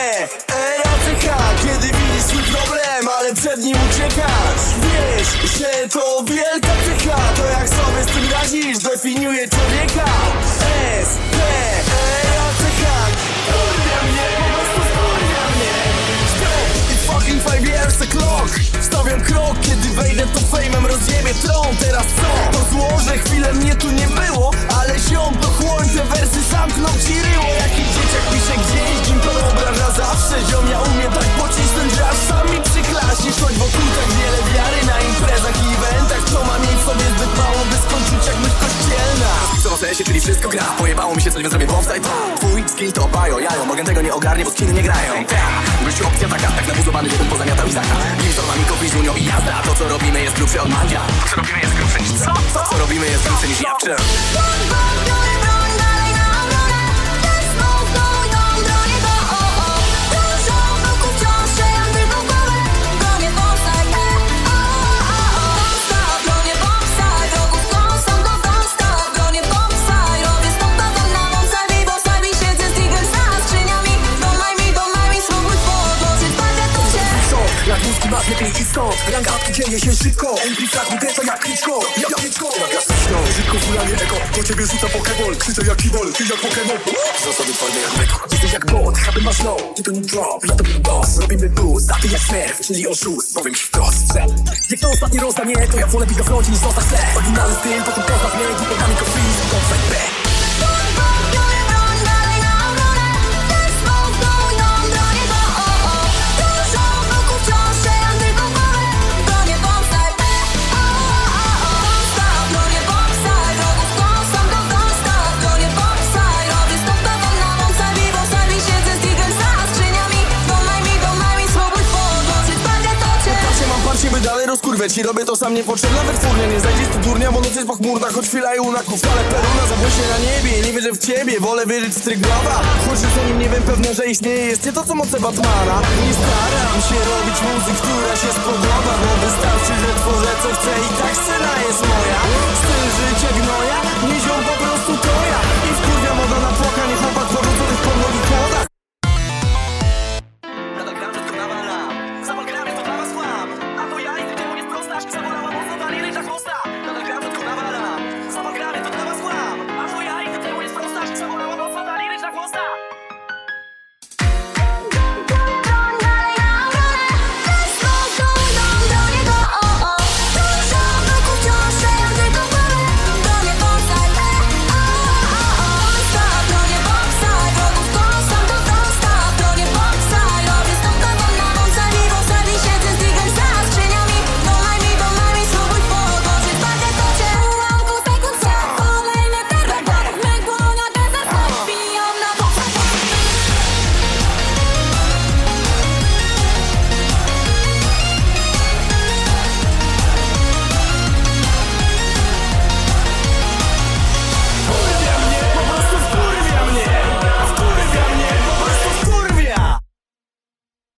EACH Kiedy widzisz swój problem, ale przed nim uciekasz. Wiesz, że to wielka Co sensie, czyli wszystko gra. Pojebało mi się coś, więc zrobię offside. Twój skill to bajo, jajo. Mogę tego nie ogarnie, bo skiny nie grają. Gościu opcja taka, tak nabuzowany, żebym pozamiatał i zaka Nim mamy kopi, junior i jazda. To co robimy jest grubsze od mandzia. Co robimy jest grubsze niż co? To co robimy jest grubsze niż jawcze Jak mózgi masz lepiej i stąd. Rangatki dzieje się szybko. Fragment to jak kliczko Jak kliczko Szybko fulanie eko. Do ciebie rzuca pokeball Krzyczę jak kibol. Ty jak pokemon Zasady twarde jak beko Jesteś jak bot Aby masz low. Nie drop. Ja to był boss. Robimy boost. A ty jak smurf Czyli oszust. Powiem ci wprost że Jak to ostatni rozdanie To ja wolę biga froncie niż zostać tle Oryginalny styl Potem poznaw mnie. Głupotami ko freeze by dalej rozkurwiać i robię to sam niepotrzebne Nawet furnie nie znajdziesz tu durnia, bo noc jest pochmurna Choć chwila i unaków, ale peruna zabłyśnie na niebie. Nie wierzę w ciebie, wolę wierzyć w Stryglawa Choć za nim nie wiem, pewne, że istnieje. Jest nie to, co moce Batmana. Nie staram się robić muzyk, która się spodoba Bo wystarczy, że tworzę co chcę i tak scena jest